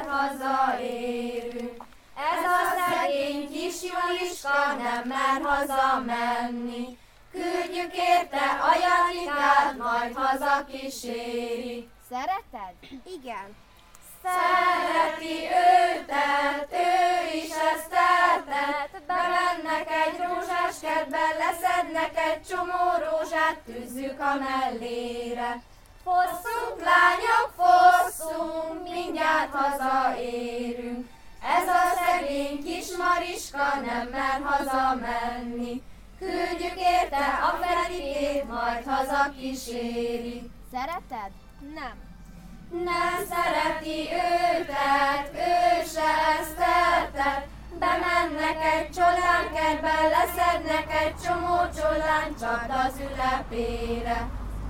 hát hazaérünk. Ez a szegény kis Juliska nem mer hazamenni, Küldjük érte a majd haza kíséri. Szereted? Igen. Szereti őtet, ő is ezt eltett. Bemennek egy rózsás kertbe, leszednek egy csomó rózsát, tűzzük a mellére. Hosszú lánya mindjárt hazaérünk. Ez a szegény kis Mariska nem mer hazamenni. Küldjük érte a Ferikét, majd haza kíséri. Szereted? Nem. Nem szereti őtet, ő se ezt tehetett. Bemennek egy csolánkertbe, leszednek egy csomó csolán, csak az ülepére.